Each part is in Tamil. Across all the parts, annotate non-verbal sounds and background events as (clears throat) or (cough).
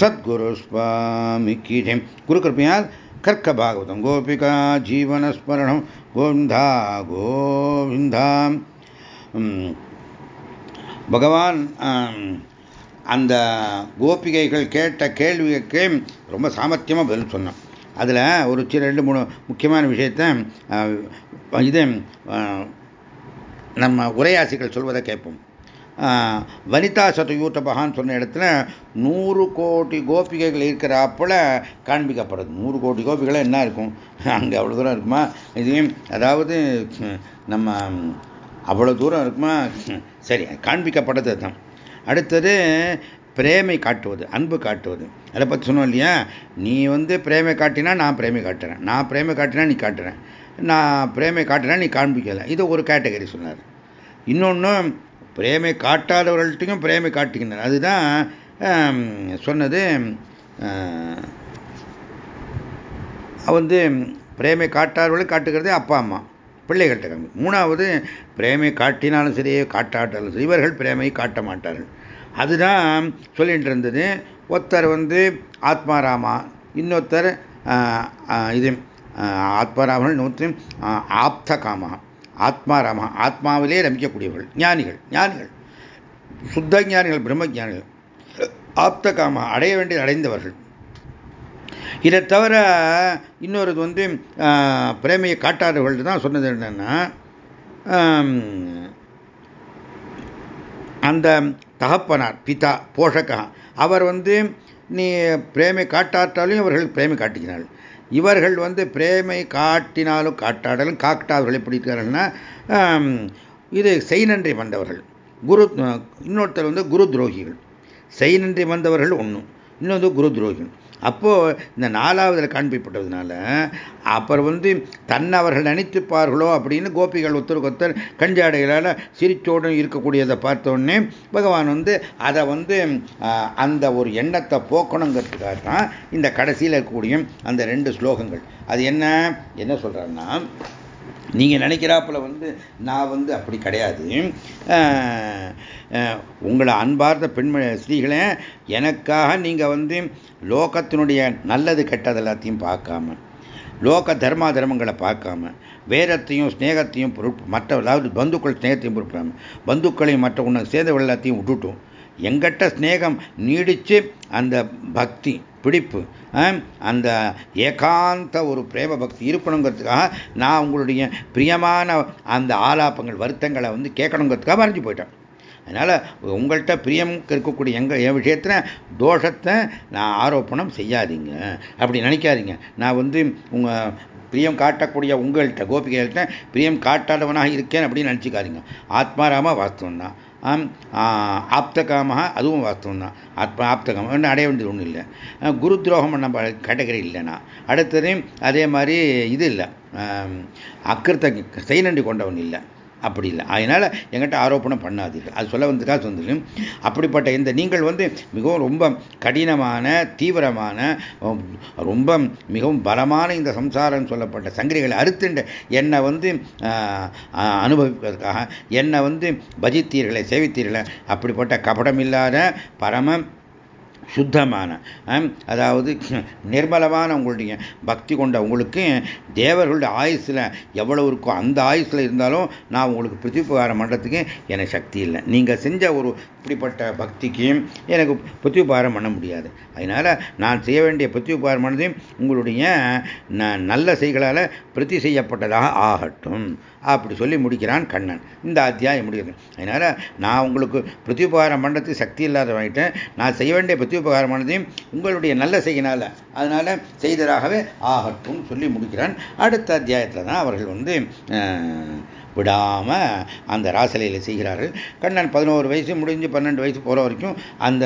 சத்குரு சுவாமி கீஜம் குரு கிருப்பையால் கர்க்க பாகவதம் கோபிகா ஜீவனஸ்மரணம். கோவிந்தா கோவிந்தா. பகவான் அந்த கோபிகைகள் கேட்ட கேள்விக்கு ரொம்ப சாமர்த்தியமாக பதில் சொன்னான். அதில் ஒரு சில ரெண்டு மூணு முக்கியமான விஷயத்த இது நம்ம உரையாசிகள் சொல்வதை கேட்போம். வனிதா சதயூட்டபகான்னு சொன்ன இடத்துல நூறு கோடி கோபிகைகள் இருக்கிறாப்புல காண்பிக்கப்படுது. நூறு கோடி கோபிகளை என்ன இருக்கும்? அங்கே அவ்வளோ தூரம் இருக்குமா? இதையும் அதாவது நம்ம அவ்வளோ தூரம் இருக்குமா? சரி காண்பிக்கப்பட்டது தான் அடுத்தது பிரேமை காட்டுவது அன்பு காட்டுவது. அதை பற்றி சொன்னோம் இல்லையா? நீ வந்து பிரேமை காட்டினா நான் பிரேமை காட்டுறேன். நான் பிரேமை காட்டினா நீ காட்டுறேன். நான் பிரேமை காட்டினா நீ காண்பிக்கலை. இது ஒரு கேட்டகரி சொன்னார். இன்னொன்று பிரேமை காட்டாதவர்கள்ட்டையும் பிரேமை காட்டுகின்றனர். அதுதான் சொன்னது வந்து பிரேமை காட்டாதவர்கள் காட்டுகிறதே அப்பா அம்மா பிள்ளைகள்கிட்ட காமி மூணாவது பிரேமை காட்டினாலும் சரி காட்டாட்டாலும் சரி இவர்கள் பிரேமை காட்ட மாட்டார்கள். அதுதான் சொல்லிட்டு இருந்தது. ஒருத்தர் வந்து ஆத்மாராமா இன்னொருத்தர் இது ஆத்மாராமன் இன்னொருத்தர் ஆப்த காமா ஆத்மாராமா ஆத்மாவிலே ரமிக்கக்கூடியவர்கள் ஞானிகள் ஞானிகள் சுத்த ஞானிகள் பிரம்ம ஞானிகள் ஆப்த காமா அடைய வேண்டியது அடைந்தவர்கள். இதை தவிர இன்னொரு வந்து பிரேமையை காட்டாதவர்கள் தான் சொன்னது என்னன்னா அந்த தகப்பனார் பிதா போஷகா அவர் வந்து நீ பிரேமை காட்டாட்டாலும் இவர்கள் பிரேமை காட்டுகிறார்கள். இவர்கள் வந்து பிரேமை காட்டினாலும் காட்டாடலும் காட்டாதவர்கள் எப்படி இருக்கிறார்கள்னா இது செய்நன்றி வந்தவர்கள். குரு இன்னொருத்தர் வந்து குரு துரோகிகள். செய்நன்றி வந்தவர்கள் ஒன்றும் இன்னொன்று குரு துரோகிகள். அப்போது இந்த நாலாவதில் காண்பிப்பட்டதுனால அப்புறம் வந்து தன்னை அவர்கள் நினைத்துப்பார்களோ அப்படின்னு கோபிகள் ஒருத்தருக்கு ஒருத்தர் கஞ்சாடைகளால் சிரிச்சோடும் இருக்கக்கூடியதை பார்த்தோடனே பகவான் வந்து அதை வந்து அந்த ஒரு எண்ணத்தை போக்கணுங்கிறதுக்காக தான் இந்த கடைசியில் இருக்கக்கூடிய அந்த ரெண்டு ஸ்லோகங்கள். அது என்ன? என்ன சொல்கிறாருன்னா நீங்கள் நினைக்கிறாப்புல வந்து நான் வந்து அப்படி கிடையாது. உங்களை அன்பார்ந்த பெண்மணி ஸ்ரீகளே எனக்காக நீங்கள் வந்து லோகத்தினுடைய நல்லது கெட்டது எல்லாத்தையும் பார்க்காம லோக தர்மா தர்மங்களை பார்க்காம வேரத்தையும் ஸ்நேகத்தையும் பொருட் மற்ற அதாவது பந்துக்கள் ஸ்நேகத்தையும் பொருட்படாம பந்துக்களையும் மற்ற உன்னை சேர்ந்த எல்லாத்தையும் விட்டுட்டோம். எங்கிட்ட ஸ்நேகம் நீடித்து அந்த பக்தி பிடிப்பு. அந்த ஏகாந்த ஒரு பிரேம பக்தி இருக்கணுங்கிறதுக்காக நான் உங்களுடைய பிரியமான அந்த ஆலாப்பங்கள் வருத்தங்களை வந்து கேட்கணுங்கிறதுக்காக மறைஞ்சு போயிட்டேன். அதனால் உங்கள்கிட்ட பிரியம் இருக்கக்கூடிய எங்கள் என் விஷயத்தில் தோஷத்தை நான் ஆரோப்பணம் செய்யாதீங்க. அப்படி நினைக்காதீங்க. நான் வந்து உங்கள் பிரியம் காட்டக்கூடிய உங்கள்கிட்ட கோபிகைகள்கிட்ட பிரியம் காட்டாதவனாக இருக்கேன் அப்படின்னு நினச்சிக்காதீங்க. ஆத்மாராம வாஸ்தவம் தான் ஆப்தகாமகா அதுவும் வாஸ்தவம் தான் ஆத்மா ஆப்தகம் ஒன்றும் அடைய வேண்டியது ஒன்றும் இல்லை. குரு துரோகம் நம்ம கேட்டகரி இல்லைனா அடுத்தது அதே மாதிரி இது இல்லை. அக்கிருத்த செய்நன்றி கொண்டவன் இல்லை. அப்படி இல்லை. அதனால் எங்கிட்ட ஆரோப்பணம் பண்ணாதீர்கள். அது சொல்ல வந்ததுக்காக சொன்னது அப்படிப்பட்ட இந்த நீங்கள் வந்து மிகவும் ரொம்ப கடினமான தீவிரமான ரொம்ப மிகவும் பலமான இந்த சம்சாரம் சொல்லப்பட்ட சங்கிரிகளை அறுத்துண்ட என்னை வந்து அனுபவிப்பதற்காக என்னை வந்து பஜித்தீர்களை சேவித்தீர்களை அப்படிப்பட்ட கபடமில்லாத பரம சுத்தமான அதாவது நிர்மலமான உங்களுடைய பக்தி கொண்ட உங்களுக்கு தேவர்களுடைய ஆயுஸில் எவ்வளவு இருக்கோ அந்த ஆயுஸில் இருந்தாலும் நான் உங்களுக்கு பிரதிபகாரம் பண்ணுறதுக்கு எனக்கு சக்தி இல்லை. நீங்கள் செஞ்ச ஒரு இப்படிப்பட்ட பக்திக்கு எனக்கு பிரத்யுபகாரம் பண்ண முடியாது. அதனால் நான் செய்ய வேண்டிய பிரத்யுபகாரம் பண்ணதையும் உங்களுடைய நல்ல செய்களால் பிரதி செய்யப்பட்டதாக ஆகட்டும். அப்படி சொல்லி முடிக்கிறான் கண்ணன். இந்த அத்தியாயம் முடியுது அதனால் நான் உங்களுக்கு பிரத்யுபகாரம் பண்ணுறதுக்கு சக்தி இல்லாதவாயிட்டேன் நான் செய்ய வேண்டிய பிரத்யுபகாரமானதையும் உங்களுடைய நல்ல செய்கினால் அதனால் செய்ததாகவே ஆகட்டும் சொல்லி முடிக்கிறான். அடுத்த அத்தியாயத்தில் தான் அவர்கள் வந்து விடாமல் அந்த ராசலையில் செய்கிறார்கள். கண்ணன் பதினோரு வயசு முடிஞ்சு பன்னெண்டு வயசு போகிற வரைக்கும் அந்த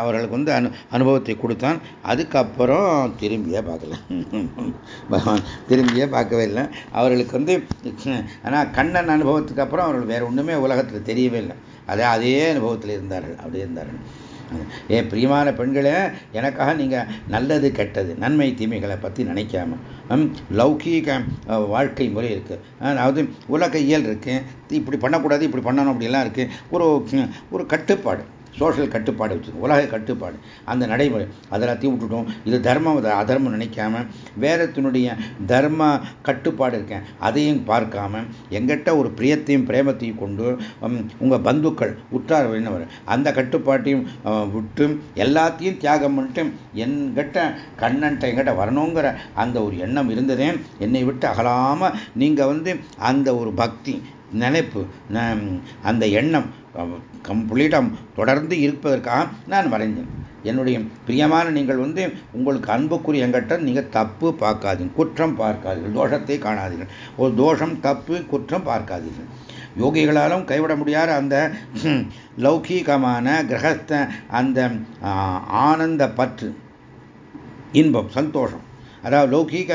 அவர்களுக்கு வந்து அனு அனுபவத்தை கொடுத்தான். அதுக்கப்புறம் திரும்பியே பார்க்கல. திரும்பியே பார்க்கவே இல்லை. அவர்களுக்கு வந்து ஆனால் கண்ணன் அனுபவத்துக்கு அப்புறம் அவர்கள் வேறு ஒன்றுமே உலகத்தில் தெரியவே இல்லை. அதே அதே அனுபவத்தில் இருந்தார்கள். அப்படியே இருந்தார்கள். ஏன் பிரியமான பெண்களே எனக்காக நீங்கள் நல்லது கெட்டது நன்மை தீமைகளை பற்றி நினைக்காம லௌகீக வாழ்க்கை முறை இருக்குது அதாவது உலக இயல் இருக்குது இப்படி பண்ணக்கூடாது இப்படி பண்ணணும் அப்படிலாம் இருக்குது ஒரு ஒரு கட்டுப்பாடு. சோஷியல் கட்டுப்பாடு வச்சுருக்கோம் உலக கட்டுப்பாடு. அந்த நடைமுறை அதெல்லாத்தையும் விட்டுட்டோம் இது தர்மம் அதர்மம் நினைக்காம வேதத்தினுடைய தர்ம கட்டுப்பாடு இருக்கேன். அதையும் பார்க்காம எங்கிட்ட ஒரு பிரியத்தையும் பிரேமத்தையும் கொண்டு உங்கள் பந்துக்கள் உற்றார் வரும் அந்த கட்டுப்பாட்டையும் விட்டு எல்லாத்தையும் தியாகம் பண்ணிட்டு என்கிட்ட கண்ணன்ட்ட எங்கிட்ட வரணுங்கிற அந்த ஒரு எண்ணம் இருந்ததே என்னை விட்டு அகலாமல் நீங்கள் வந்து அந்த ஒரு பக்தி நினைப்பு அந்த எண்ணம் கம்ப்ளீட்டாக தொடர்ந்து இருப்பதற்காக நான் வரைஞ்சேன் என்னுடைய பிரியமான நீங்கள் வந்து உங்களுக்கு அன்புக்குரிய எங்கிட்ட நீங்கள் தப்பு பார்க்காதீங்க குற்றம் பார்க்காதீர்கள் தோஷத்தை காணாதீர்கள். ஒரு தோஷம் தப்பு குற்றம் பார்க்காதீர்கள். யோகிகளாலும் கைவிட முடியாத அந்த லௌகீகமான கிரகஸ்த அந்த ஆனந்த பற்று இன்பம் சந்தோஷம். அதாவது லௌகீக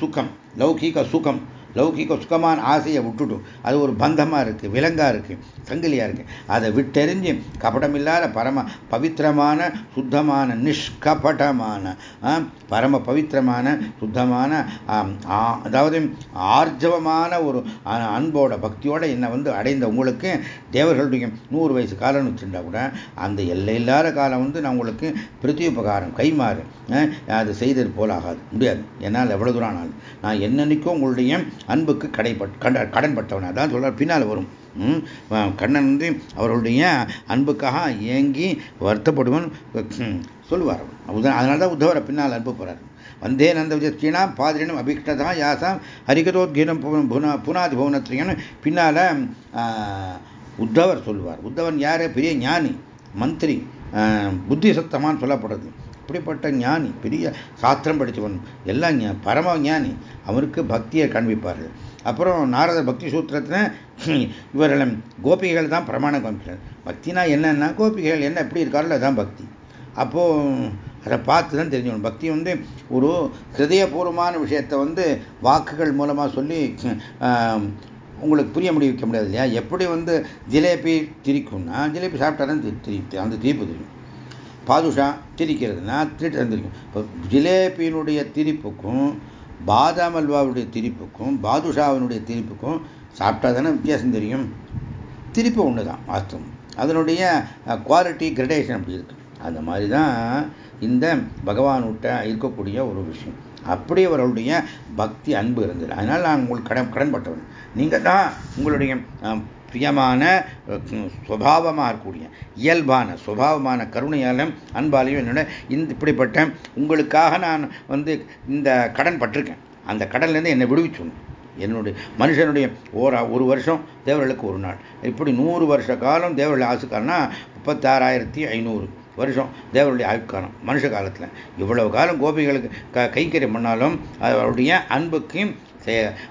சுகம் லௌகீக சுகம் லௌகிக சுகமான ஆசையை விட்டுட்டும் அது ஒரு பந்தமாக இருக்குது விலங்காக இருக்குது சங்கிலியாக இருக்குது அதை விட்டெறிஞ்சு கபடமில்லாத பரம பவித்திரமான சுத்தமான நிஷ்கபடமான பரம பவித்திரமான சுத்தமான அதாவது ஆர்ஜவமான ஒரு அன்போட பக்தியோட என்னை வந்து அடைந்த உங்களுக்கு தேவர்களுடைய நூறு வயசு காலம் வச்சுருந்தா கூட அந்த எல்லை இல்லாத காலம் வந்து நான் உங்களுக்கு பிரத்யுபகாரம் கைமாறு அது செய்தது போல் ஆகாது முடியாது. என்னால் எவ்வளோ தூரம் ஆனாலும். நான் என்னன்னைக்கும் உங்களுடைய அன்புக்கு கடைப்பட் கடன்பட்டவன். அதான் சொல்கிறார் பின்னால் வரும். கண்ணன் வந்து அவருடைய அன்புக்காக ஏங்கி வருத்தப்படுவன். சொல்லுவார் அதனால தான் உத்தவரை பின்னால் அன்பு போகிறார் வந்தே நந்த விஜயஸ்ரீனா பாதிரினம் அபிக்ஷதா யாசாம் ஹரிகதோத்கீரம் புனாதி பவனத்திரியன்னு பின்னால் உத்தவர் சொல்லுவார். உத்தவன் யார்? பெரிய ஞானி மந்திரி புத்தி சத்தமான்னு சொல்லப்படுறது. இப்படிப்பட்ட ஞானி பெரிய சாஸ்திரம் படித்தவன் எல்லாம் பரம ஞானி அவருக்கு பக்தியை காண்பிப்பார்கள். அப்புறம் நாரத பக்தி சூத்திரத்தில் (clears throat) இவர்கள் கோபிகைகள் தான் பிரமாணம் காமிக்கிறார் பக்தினா என்னன்னா கோபிகைகள் என்ன எப்படி இருக்காரோ அதுதான் பக்தி. அப்போது அதை பார்த்து தான் தெரிஞ்சுக்கணும். பக்தி வந்து ஒரு ஹிருதயபூர்வமான விஷயத்தை வந்து வாக்குகள் மூலமாக சொல்லி உங்களுக்கு புரிய முடிய வைக்க முடியாது இல்லையா? எப்படி வந்து ஜிலேபி திரிக்கும்னா ஜிலேபி சாப்பிட்டா தான் திரி அந்த திரிப்பு தெரியும். பாதுஷா திரிக்கிறதுனா திருட்டு தந்திருக்கும் இப்போ ஜிலேபியினுடைய திரிப்புக்கும் பாதாம் அல்வாவுடைய திரிப்புக்கும் பாதுஷாவினுடைய திரிப்புக்கும் சாப்பிட்டா தானே வித்தியாசம் தெரியும்? திரிப்பு ஒன்று தான் வாஸ்தவம். அதனுடைய குவாலிட்டி கிரடேஷன் அப்படி இருக்கு. அந்த மாதிரி தான் இந்த பகவான்கிட்ட இருக்கக்கூடிய ஒரு விஷயம். அப்படி அவர்களுடைய பக்தி அன்பு இருந்தது. அதனால் நான் உங்களுக்கு கடன் கடன்பட்டவன். நீங்கள் தான் உங்களுடைய பிரியமான சுவாவமாக இருக்கக்கூடிய இயல்பான சுபாவமான கருணையாலும் அன்பாலையும் என்னோட இந்த இப்படிப்பட்ட உங்களுக்காக நான் வந்து இந்த கடன் பட்டிருக்கேன். அந்த கடன்லேருந்து என்னை விடுவிச்சணும் என்னுடைய மனுஷனுடைய ஓரா ஒரு வருஷம் தேவர்களுக்கு ஒரு நாள். இப்படி நூறு வருஷ காலம் தேவர்களுடைய ஆசுக்காரனா முப்பத்தாறாயிரத்தி ஐநூறு வருஷம் தேவருடைய ஆயுட்காலம் மனுஷ காலத்தில். இவ்வளவு காலம் கோபிகளுக்கு க கைக்கறி பண்ணாலும் அவருடைய அன்புக்கும்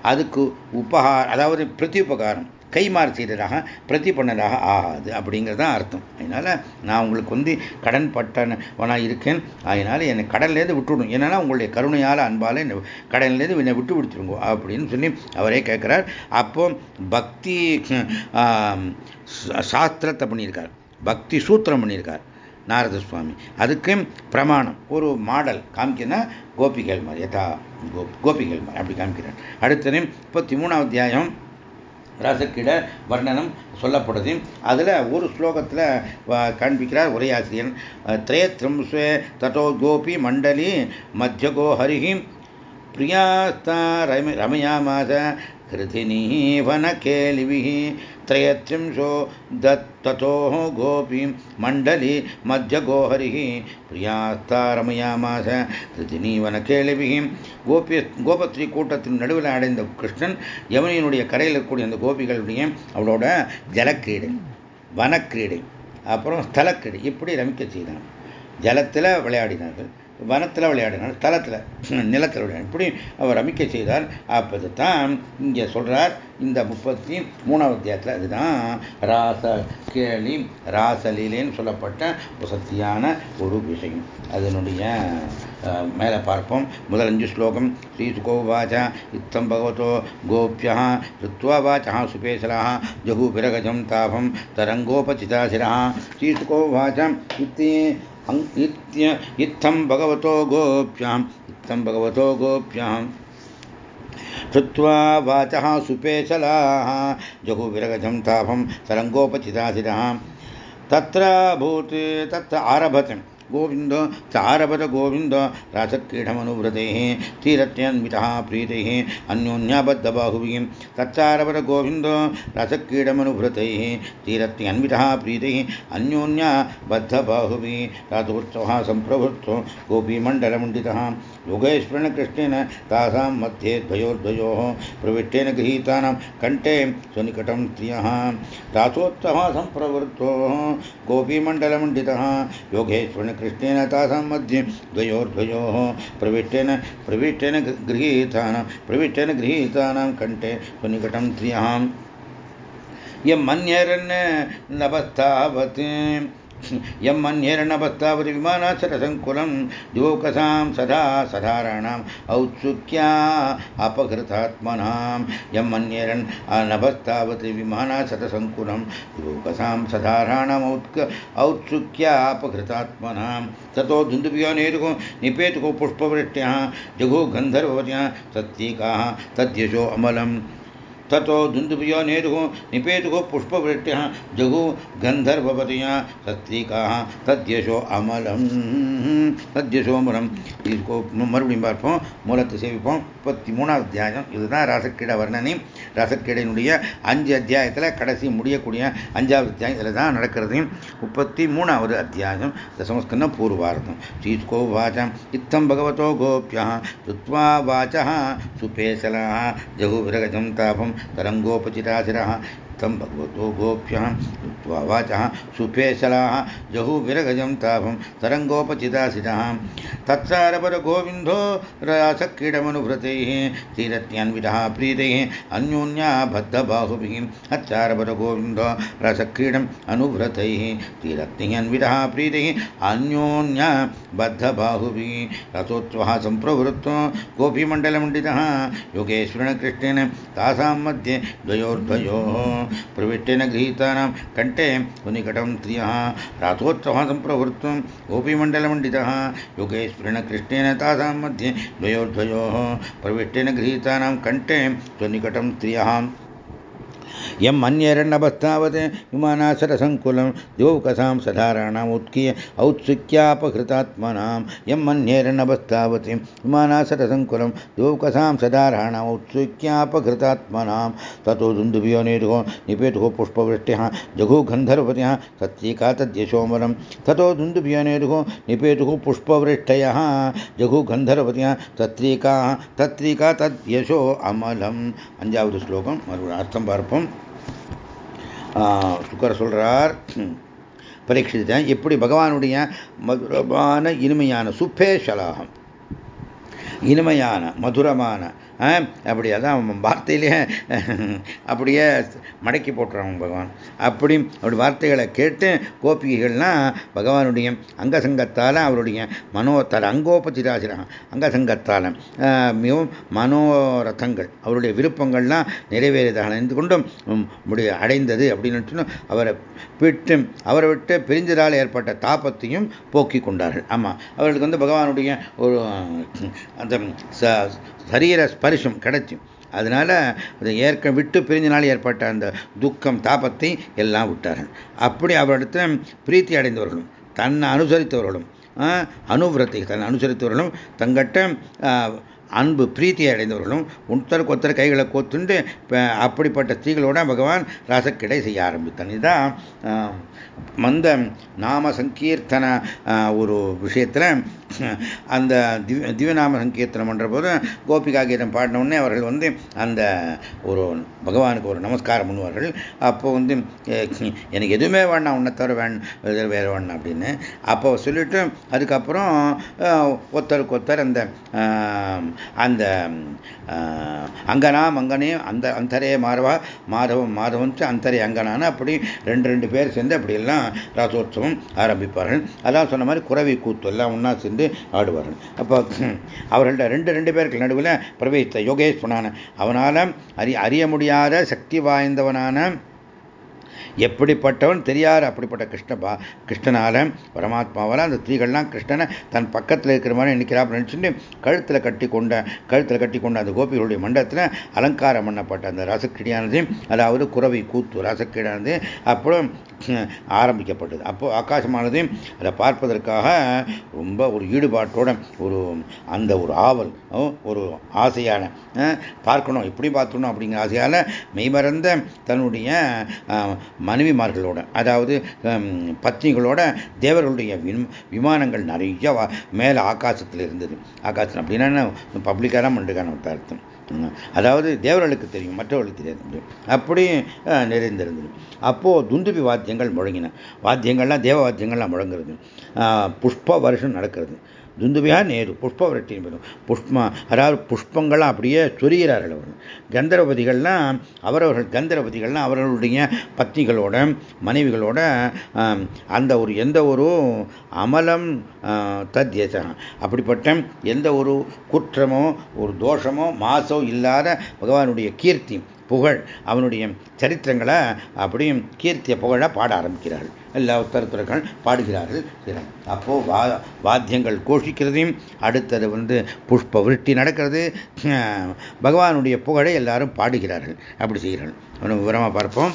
அதுக்கு உபகார அதாவது பிரத்யுபகாரம். கைமாறு செய்ததாக பிரதி பண்ணதாக ஆகாது. அப்படிங்கிறது தான் அர்த்தம். அதனால் நான் உங்களுக்கு வந்து கடன் பட்டவனா இருக்கேன். அதனால் என்னை கடன்லேருந்து விட்டுவிடும். என்னன்னா உங்களுடைய கருணையால் அன்பால் என்னை கடன்லேருந்து என்னை விட்டு விடுத்துருங்க அப்படின்னு சொல்லி அவரே கேட்குறார். அப்போ பக்தி சாஸ்திரத்தை பண்ணியிருக்கார். பக்தி சூத்திரம் பண்ணியிருக்கார் நாரத சுவாமி அதுக்கு பிரமாணம். ஒரு மாடல் காமிக்கனா கோபிகள் மாதிரி யதா கோபிகள் மாதிரி அப்படி காமிக்கிறார். அடுத்தது முப்பத்தி மூணாவது அத்தியாயம். ரசக்கிட வர்ணனம் சொல்லப்படுது. அதில் ஒரு ஸ்லோகத்தில் காண்பிக்கிறார் உரையாசிரியன் திரேத்ரிம்ஸ்வே தட்டோ கோபி மண்டலி மத்தியகோ ஹரிஹி பிரியாஸ்தா ரம ரமயாமாச हृदिनीवनकेलिभिः त्रयत्रिंशो दत्ततो गोपीं मण्डली मध्यगोहरिः प्रियास्ता रमयामास ஹிருதினீவனகேளிபிகி கோபி கோபத்ரி கூட்டத்தின் நடுவில் அடைந்த கிருஷ்ணன் யமுனையினுடைய கரையில் இருக்கக்கூடிய அந்த கோபிகளுடைய அவளோட ஜலக்கிரீடை வனக்கிரீடை அப்புறம் ஸ்தலக்கிரீடை இப்படி ரமிக்க செய்தான் ஜலத்தில் விளையாடினார்கள் வனத்தில் விளையாடினார் தளத்தில் நிலத்தில் விளையாடு இப்படி அவர் அமைக்க செய்தார். அப்போது தான் இங்கே சொல்கிறார் இந்த முப்பத்தி மூணாவது அத்தியாயத்தில் அதுதான் ராச கேளி ராசலீலேன்னு சொல்லப்பட்ட வசத்தியான ஒரு விஷயம். அதனுடைய மேலே பார்ப்போம். முதலஞ்சு ஸ்லோகம் ஸ்ரீசுகோ வாச்ச இத்தம் பகவதோ கோபியா ருத்வா சுபேசரா ஜகு பிரகஜம் தாபம் தரங்கோபச்சிதாசிரா ஸ்ரீசுகோ வாச்ச இத்தி इत्थं भगवतो गोप्याम्, इत्थं भगवतो गोप्याम्। श्रुत्वा वाचः सुपेशलाः, जहुविरगजं तापं सरङ्गोपचितासिरः तत्र भूत्, तत्र आरभते। गोविन्द चारपद गोविन्द रासक्रीडमनुव्रतेः स्थिरत्यन्वितः प्रीतैः अन्योन्याबद्धबाहुभिः तच्चारपद गोविन्द रसक्रीडमनुव्रतैः स्थिरत्यन्वितः प्रीतैः अन्योन्याबद्धबाहुभिः रातोत्सवः सम्प्रवृत्तो गोपीमण्डलमण्डितः। योगेश्वरकृष्णेन तासां मध्ये द्वयोर्द्वयोः प्रविष्टेन गृहीतानां कण्ठे सुनिकटं स्त्रियः। रासोत्सवः सम्प्रवृत्तो गोपीमण्डलमण्डितः। योगेश्वरन कृष्णेन तासां मध्ये द्वयोर्द्वयोः प्रविष्टेन प्रविष्टेन गृहीतानां प्रविष्टेन गृहीतानां कण्ठे सुनिकटं त्रियः यं मन्यरन् नभस्तावत् (laughs) यं मन्येर्न भत्तावति विमानाचलसङ्कुलं द्योकसां सदा सधाराणाम् औत्सुक्या अपहृतात्मनां यं मन्येरन् नभस्तावति विमानाचलसङ्कुलं द्योकसां सधाराणाम् औत्क, औत्सुक्या अपहृतात्मनां ततो धुन्दुभ्यो नेतुको निपेतुको पुष्पवृष्ट्यः जघुगन्धर्ववत्याः सत्तीकाः तद्यशो अमलम्। ततो धुन्दुभ्यो नेतुः निपेतुः पुष्पवृष्ट्यः जगु गन्धर्वपतया சத்வீகாக தத்யசோ அமலம் தத்யசோ மலம் இதுக்கு மறுபடியும் பார்ப்போம் மூலத்தை சேவிப்போம் முப்பத்தி மூணாவது அத்தியாயம் இதுதான் ரசக்கிட வர்ணனை ரசக்கிடையினுடைய அஞ்சு அத்தியாயத்தில் கடைசி முடியக்கூடிய அஞ்சாவது அத்தியாயம் இதில் தான் நடக்கிறது முப்பத்தி மூணாவது அத்தியாயம் தசமஸ்கந்தம் பூர்வார்த்தம் ஸ்ரீஸ்கோ வாச்சம் இத்தம் பகவதோ கோப்பியா சுத்வா வாச்ச சுபேசலா ஜகு விரகஜம் தாபம் तरङ्गोपचिताधिरः तम भगवतो गोभ्यां स्तुत्वा जहु सुफेसलाः तापम ताभं तरङ्गोपचितासितः तत्सारपरगोविन्दो रसक्रीडमनुभृतैः तीरत्यन्वितः प्रीतैः अन्योन्या बद्धबाहुभिः तत्सारपरगोविन्दो रसक्रीडम् अनुभृतैः तीरत्निः अन्वितः प्रीतैः अन्योन्या बद्धबाहुभिः रथोत्सवः सम्प्रवृत्तो गोपीमण्डलमण्डितः योगेश्वरेण कृष्णेन तासां मध्ये द्वयोर्द्वयोः प्रविष्टेन गृहीतानां कण्ठे सुनिकटं स्त्रियः रातोत्सवः सम्प्रवृत्तं गोपीमण्डलमण्डितः योगेश्वरेण कृष्णेन तासां मध्ये द्वयोर्द्वयोः प्रविष्टेन गृहीतानां कण्ठे सुनिकटं स्त्रियः यम् अन्यरण्यभस्तावत् विमानासरसङ्कुलं द्यौकसां सधाराणाम् उत्कीय औत्सुक्यापहृतात्मनां यम् अन्यरण्यभस्तावत् विमानासरसङ्कुलं द्यौकसां सधाराणाम् औत्सुक्यापहृतात्मनां ततो दुन्दुभ्यो नेतुः निपेतुः पुष्पवृष्ट्यः जघुगन्धर्वत्यः सत्त्विका तद्यशोमलं ततो दुन्दुभ्यो नेतुः निपेतुः पुष्पवृष्टयः जघुगन्धर्वत्यः तत्त्रिका तत्त्रिका तद्यशो अमलम् அஞ்சாவது ஸ்லோகம் மறுபடியும் அர்த்தம் பார்ப்போம் சுக்கர சொல்றார். பரீட்சித்தேன் எப்படி பகவானுடைய மதுரமான இனிமையான சுப்பேஷலாகம். இனிமையான மதுரமான அப்படி அதான் வார்த்தையிலேயே அப்படியே மடக்கி போட்டுறாங்க பகவான். அப்படி அப்படி வார்த்தைகளை கேட்டு கோபிகைகள்லாம் பகவானுடைய அங்கசங்கத்தால் அவருடைய மனோத்தால் அங்கோபதிராசிரம் அங்கசங்கத்தால் மிகவும் மனோரதங்கள் அவருடைய விருப்பங்கள்லாம் நிறைவேறியதாக நினைந்து கொண்டும் முடிய அடைந்தது அப்படின்னு அவரை விட்டு அவரை விட்டு பிரிஞ்சதால் ஏற்பட்ட தாபத்தையும் போக்கி கொண்டார்கள். ஆமாம் அவர்களுக்கு வந்து பகவானுடைய ஒரு அந்த சரீர ஸ்பரிசம் கிடைச்சும் அதனால ஏற்க விட்டு பிரிஞ்சினால் ஏற்பட்ட அந்த துக்கம் தாபத்தை எல்லாம் விட்டார்கள். அப்படி அவரிடத்துல பிரீத்தி அடைந்தவர்களும் தன்னை அனுசரித்தவர்களும் அனுவிரத்தை தன்னை அனுசரித்தவர்களும் தங்கிட்ட அன்பு பிரீத்தி அடைந்தவர்களும் ஒருத்தருக்கு ஒருத்தர் கைகளை கோத்துண்டு அப்படிப்பட்ட ஸ்திரீகளோட பகவான் ரசக்கிடை செய்ய ஆரம்பித்தான். இதுதான் மந்த நாம சங்கீர்த்தன ஒரு விஷயத்தில் அந்த திவ திவ்யநாம சங்கீர்த்தனம் பண்ணுற போது கோபிகா கீதம் பாடினவுடனே அவர்கள் வந்து அந்த ஒரு பகவானுக்கு ஒரு நமஸ்காரம் பண்ணுவார்கள். அப்போ வந்து எனக்கு எதுவுமே வேண்டாம் உன்னை தவிர வேணும் வேறு வேண்டாம் அப்படின்னு. அப்போ சொல்லிவிட்டு அதுக்கப்புறம் ஒருத்தருக்கு ஒருத்தர் அந்த அந்த அங்கனா மங்கனே அந்த அந்தரே மாறவா மாதவம் மாதவன் அந்தரே அங்கனான்னு அப்படி ரெண்டு ரெண்டு பேர் சேர்ந்து அப்படியெல்லாம் ராசோத்சவம் ஆரம்பிப்பார்கள். அதான் சொன்ன மாதிரி குறவி கூத்து எல்லாம் ஒன்றா சேர்ந்து ஆடுவார்கள். அப்போ அவர்கள்ட்ட ரெண்டு ரெண்டு பேருக்கு நடுவில் பிரவேசித்த யோகேஸ்வனான அவனால் அறி அறிய முடியாத சக்தி வாய்ந்தவனான எப்படிப்பட்டவன் தெரியார் அப்படிப்பட்ட கிருஷ்ண கிருஷ்ணனால பரமாத்மாவால் அந்த ஸ்திரீகள்லாம் கிருஷ்ணனை தன் பக்கத்தில் இருக்கிற மாதிரி நினைக்கிறாப்பு நினச்சிட்டு கழுத்தில் கட்டி கொண்ட கழுத்தில் கட்டி கொண்ட அந்த கோபிகளுடைய மண்டலத்தில் அலங்காரம் பண்ணப்பட்ட அந்த ரசக்கிடியானது அதாவது குறவை கூத்து ரசக்கிடானது அப்புறம் (laughs) ஆரம்பிக்கப்பட்டது. அப்போ ஆகாசமானது அதை பார்ப்பதற்காக ரொம்ப ஒரு ஈடுபாட்டோட ஒரு அந்த ஒரு ஆவல் ஒரு ஆசையான பார்க்கணும். எப்படி பார்க்கணும் அப்படிங்கிற ஆசையால் மெய்மறந்த தன்னுடைய மனைவிமார்களோட அதாவது பத்னிகளோட தேவர்களுடைய விமானங்கள் நிறைய மேலே ஆகாசத்தில் இருந்தது ஆகாசம் அப்படின்னா பப்ளிக்கான பண்ணுறதுக்கான அர்த்தம். அதாவது தேவர்களுக்கு தெரியும் மற்றவர்களுக்கு தெரியாது. அப்படி நிறைந்திருந்தது. அப்போது துந்துபி வாத்தியங்கள் முழங்கின. வாத்தியங்கள்லாம் தேவ வாத்தியங்கள்லாம் முழங்குறது. புஷ்ப வருஷம் நடக்கிறது. துந்துபியா நேரு? புஷ்ப விரட்டி என்பதும் புஷ்ப அதாவது புஷ்பங்கள்லாம் அப்படியே சொரிகிறார்கள் அவர்கள் கந்தரபதிகள்லாம் அவரவர்கள் கந்தரபதிகள்லாம் அவர்களுடைய பத்னிகளோட மனைவிகளோட அந்த ஒரு எந்த ஒரு அமலம் தத்யச. அப்படிப்பட்ட எந்த ஒரு குற்றமோ ஒரு தோஷமோ மாசோ இல்லாத பகவானுடைய கீர்த்தி. புகழ் அவனுடைய சரித்திரங்களை அப்படியும் கீர்த்திய புகழ பாட ஆரம்பிக்கிறார்கள். எல்லா உத்தரத்துறைகள் பாடுகிறார்கள். அப்போ வா வாத்தியங்கள் கோஷிக்கிறதையும் அடுத்தது வந்து புஷ்ப விருட்டி நடக்கிறது. பகவானுடைய புகழை எல்லாரும் பாடுகிறார்கள். அப்படி செய்கிறார்கள். விவரமாக பார்ப்போம்.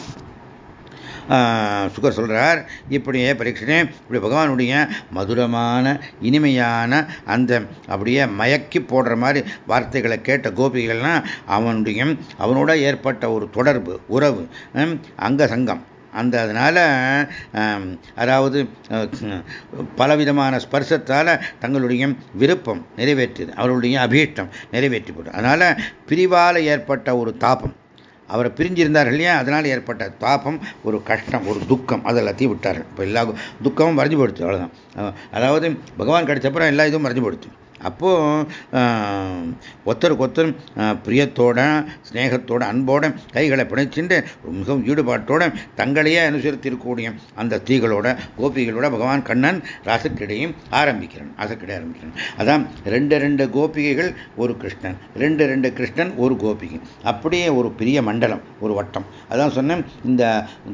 சுகர் சொல்கிறார் இப்படியே பரீட்சனே இப்படி பகவானுடைய மதுரமான இனிமையான அந்த அப்படியே மயக்கி போடுற மாதிரி வார்த்தைகளை கேட்ட கோபிகள்லாம் அவனுடைய அவனோட ஏற்பட்ட ஒரு தொடர்பு உறவு அங்க சங்கம் அந்த அதனால் அதாவது பலவிதமான ஸ்பர்சத்தால் தங்களுடைய விருப்பம் நிறைவேற்றியது அவர்களுடைய அபீஷ்டம் நிறைவேற்றி போட்டு அதனால் பிரிவால் ஏற்பட்ட ஒரு தாபம் அவரை பிரிஞ்சிருந்தார்கள் இல்லையா? அதனால் ஏற்பட்ட தாபம் ஒரு கஷ்டம் ஒரு துக்கம் அது எல்லாத்தையும் விட்டார்கள். இப்போ எல்லா துக்கமும் மறைஞ்சு போடுச்சு அவ்வளோதான் அதாவது பகவான் கிடைச்சப்பறம் எல்லா இதுவும் மறைஞ்சு போடுச்சு அப்போ ஒத்தருக்கு ஒத்தர் பிரியத்தோட ஸ்நேகத்தோட அன்போட கைகளை பிணைச்சுட்டு மிகவும் ஈடுபாட்டோட தங்களையே அனுசரித்திருக்கக்கூடிய அந்த ஸ்திரீகளோட கோபிகளோட பகவான் கண்ணன் ராசக்கிடையும் ஆரம்பிக்கிறான் ராசக்கிடை ஆரம்பிக்கிறான். அதான் ரெண்டு ரெண்டு கோபிகைகள் ஒரு கிருஷ்ணன். ரெண்டு ரெண்டு கிருஷ்ணன் ஒரு கோபிகை. அப்படியே ஒரு பெரிய மண்டலம் ஒரு வட்டம். அதான் சொன்னேன் இந்த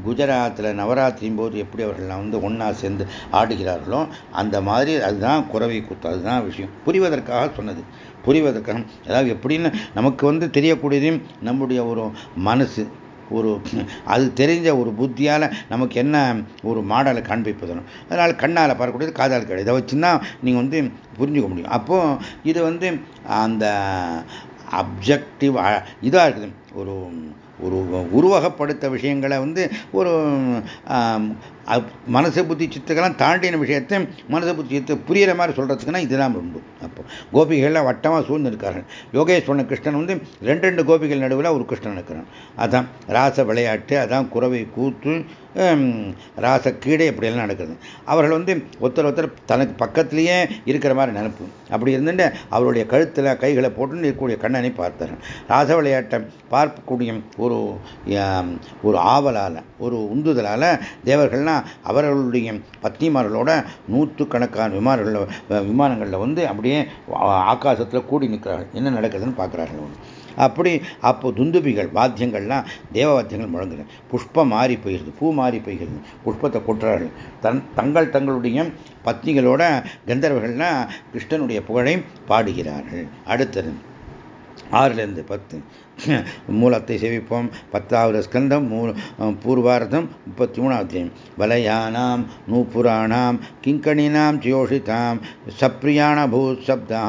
குஜராத்தில் நவராத்திரியும் போது எப்படி அவர்கள்லாம் வந்து ஒன்றா சேர்ந்து ஆடுகிறார்களோ அந்த மாதிரி அதுதான் குறவை கூத்து அதுதான் விஷயம். புரிவதற்காக சொன்னது. புரிவதற்காக. அதாவது எப்படின்னு நமக்கு வந்து தெரியக்கூடியதையும் நம்முடைய ஒரு மனசு ஒரு அது தெரிஞ்ச ஒரு புத்தியால் நமக்கு என்ன ஒரு மாடலை காண்பிப்பதனும் அதனால் கண்ணால் பார்க்கக்கூடியது காதால் கிடையாது இதை வச்சுன்னா நீங்கள் வந்து புரிஞ்சுக்க முடியும். அப்போது இது வந்து அந்த அப்ஜெக்டிவ் இதாக இருக்குது. ஒரு ஒரு உருவகப்படுத்த விஷயங்களை வந்து ஒரு மனசு புத்தி சித்துக்கெல்லாம் தாண்டின விஷயத்தை மனசு புத்தி சித்து புரியிற மாதிரி சொல்கிறதுக்குன்னா இதுதான் உண்டு அப்போ கோபிகள்லாம் வட்டமாக சூழ்ந்திருக்கார்கள். யோகேஸ்வரன் கிருஷ்ணன் வந்து ரெண்டு ரெண்டு கோபிகள் நடுவில் ஒரு கிருஷ்ணன் இருக்கிறான். அதான் ராச விளையாட்டு அதான் குறவை கூத்து ராசக்கீடை இப்படியெல்லாம் நடக்கிறது. அவர்கள் வந்து ஒருத்தர் ஒருத்தர் தனக்கு பக்கத்திலேயே இருக்கிற மாதிரி நினைப்பு. அப்படி இருந்துட்டு அவருடைய கழுத்தில் கைகளை போட்டு இருக்கக்கூடிய கண்ணனை பார்த்தார்கள். ராச விளையாட்டை பார்க்கக்கூடிய ஒரு ஒரு ஆவலால் ஒரு உந்துதலால் தேவர்கள்லாம் அவர்களுடைய பத்னிமார்களோட நூற்றுக்கணக்கான விமானங்களில் விமானங்களில் வந்து அப்படியே ஆகாசத்தில் கூடி நிற்கிறார்கள். என்ன நடக்குதுன்னு பார்க்குறார்கள். அப்படி அப்போ துந்துபிகள் வாத்தியங்கள்லாம் தேவ வாத்தியங்கள் முழங்குது. புஷ்பம் மாறி போயிருது பூ மாறி போயிருது புஷ்பத்தை கொட்டுறார்கள். தன் தங்கள் தங்களுடைய பத்னிகளோட கந்தர்வர்கள்லாம் கிருஷ்ணனுடைய புகழை பாடுகிறார்கள். அடுத்தது ஆறுலேருந்து பத்து. (laughs) மூலத்தை சேவிப்போம் பத்தாவது ஸ்கந்தம் மூ பூர்வார்த்தம் முப்பத்தி மூணாவத்தியம் வலயானாம் நூபுராணாம் கிங்கணினாம் சியோஷிதாம் சப்ரியான பூத் சப்தா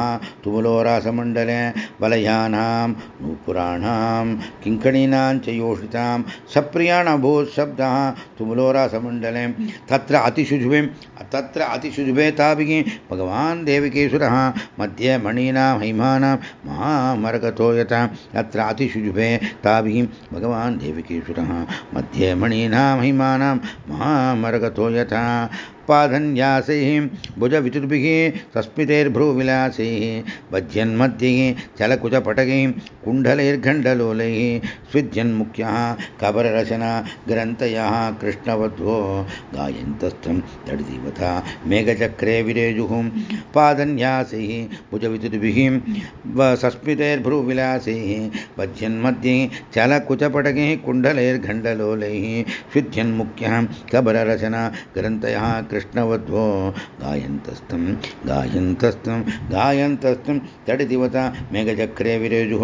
துமலோராசமண்டலே வலயானாம் நூபுராணாம் கிங்கணினாம் சியோஷிதாம் சப்ரியான பூத் சப்தா துமலோராசமண்டலே தத்திர அதிசுஜுபே தத்திர அதிசுஜுபே தாபிகி பகவான் தேவிகேஸ்வர மத்திய மணீனாம் ஹைமானாம் மாமரகதோயதாம் அத்திர அதி अतिशुजुभे ताभिः भगवान् देविकेश्वरः मध्ये मणीनां महिमानां महामरगतो यथा। पाधन्यासैः भुजविचुर्भिः सस्मितैर्भ्रूविलासैः वज्यन्मध्यैः चलकुचपटकैः कुण्डलैर्घण्डलोलैः स्विध्यन्मुख्यः कबररचना ग्रन्थयः कृष्णवध्वो गायन्तस्थं तडिदिवथा मेघचक्रे विरेजुः पादन्यासैः भुजवितुर्भिः सस्मितैर्भ्रूविलासैः वज्यन्मध्ये चलकुचपटकैः कुण्डलैर्घण्डलोलैः स्विध्यन्मुख्यः कबररचना ग्रन्थयः कृष्णवध्वो गायन्तस्थं गायन्तस्थं गायन्तस्थं तडिदिवता मेघचक्रे विरेजुः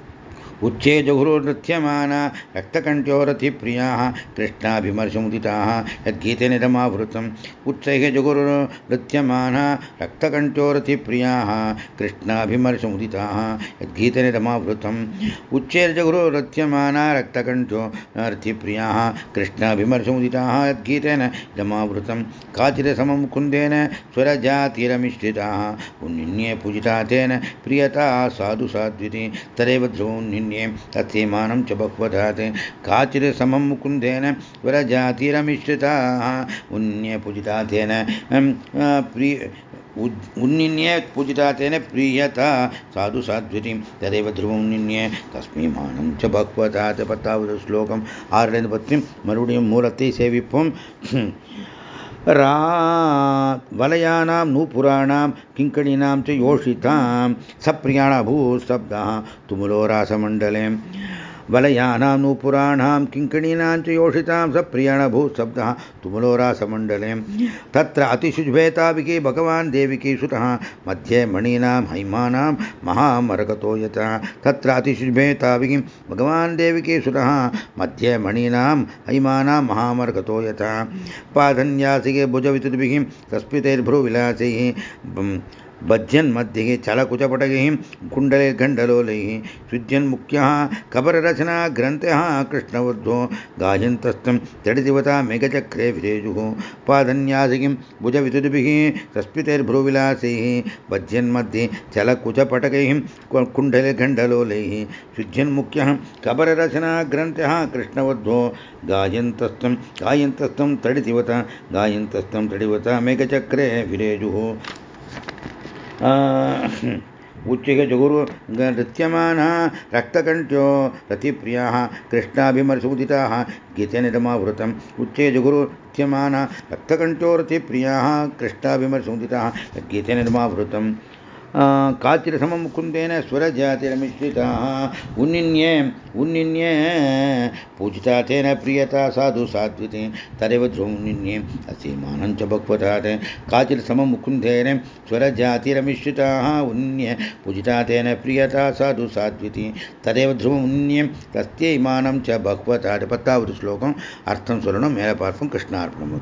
उच्चे जगुरुनृत्यमाना रक्तकण्ठ्योरतिप्रियाः कृष्णाभिमर्शमुदिताः यद्गीतेन रमावृतम् उच्चैः जगुरुनृत्यमाना रक्तकण्ठ्योरतिप्रियाः कृष्णाभिमर्शमुदिताः यद्गीतेन रमावृतम् उच्चैर्जगुरुनृत्यमाना रक्तकण्ठ्यो नर्तिप्रियाः कृष्णाभिमर्शमुदिताः यद्गीतेन रमावृतम् काचिरसमं कुन्देन स्वरजातिरमिश्रिताः उन्निन्ये पूजिता तेन प्रियता साधु साध्विति तदेव ध्रुवोन्निन्ये पुण्ये तत्सेमानं च बह्वधात् काचिरसमं मुकुन्देन वरजातिरमिश्रिताः उन्ये पूजिता तेन प्रिय उन्निन्ये पूजिता तेन प्रीयता साधु साध्वितिं तदेव ध्रुवमुन्निन्ये तस्मै मानं च भगवतात् पत्तावत् श्लोकम् ஆறுலேருந்து பத்து மறுபடியும் மூலத்தை சேவிப்போம் रा वलयानां नूपुराणां किङ्कणीनां च योषितां सप्रियाणभूस्तब्धः तुमुलो रासमण्डले वलयानां नूपुराणां किङ्कणीनां च योषितां सप्रियणभूशब्दः तुमुलोरासमण्डले (laughs) तत्र अतिशुभेताविकी भगवान् देविकी सुतः मध्ये मणीनां हैमानां महामरकतो यतः तत्र अतिशुभेताविकी भगवान् देविकी सुतः मध्ये मणीनां हैमानां महामरकतो यतः (laughs) पाधन्यासिके भुजवितुभिः बध्यन्मध्ये चलकुचपटगैः कुण्डले गण्डलोलैः सुज्यन्मुख्यः कबररचना ग्रन्थः कृष्णवद्धो गायन्तस्थं जडिदिवता मेघचक्रे विरेजुः पादन्यासिकिं भुजविदुभिः तस्मितैर्भ्रुविलासैः बध्यन्मध्ये चलकुचपटकैः कुण्डले गण्डलोलैः सुज्यन्मुख्यः कबररचना ग्रन्थः कृष्णवद्धो गायन्तस्थं गायन्तस्थं तडितिवता गायन्तस्थं तडिवता मेघचक्रे विरेजुः हम्म। उच्चैः जगुरुगत्यमानः रक्तकण्ठ्यो रतिप्रियाः कृष्णाभिमर्शोदिताः गीतेनिदमावृतम्। उच्चैः जगुरुत्यमानः रक्तकण्ठ्यो रतिप्रियाः कृष्णाभिमर्शोदिताः गीतेनिदमावृतम्। काचिरसमं कुन्देन स्वरजातिरमिश्रिताः उन्निन्ये उन्निन्ये पूजिता तेन प्रियता साधु साध्विते तदेव ध्रुवन्निन्ये असीमानं च भगवतात् काचिरसमं मुकुन्देन स्वरजातिरमिश्रिताः उन्न्ये पूजिता तेन प्रियता साधु साध्विति तदेव ध्रुवमुन्ये तस्यैमानं च भगवतात् பத்தாவது ஸ்லோகம் அர்த்தம் சொல்லணும் மேலே பார்ப்போம் கிருஷ்ணார்ப்பணம்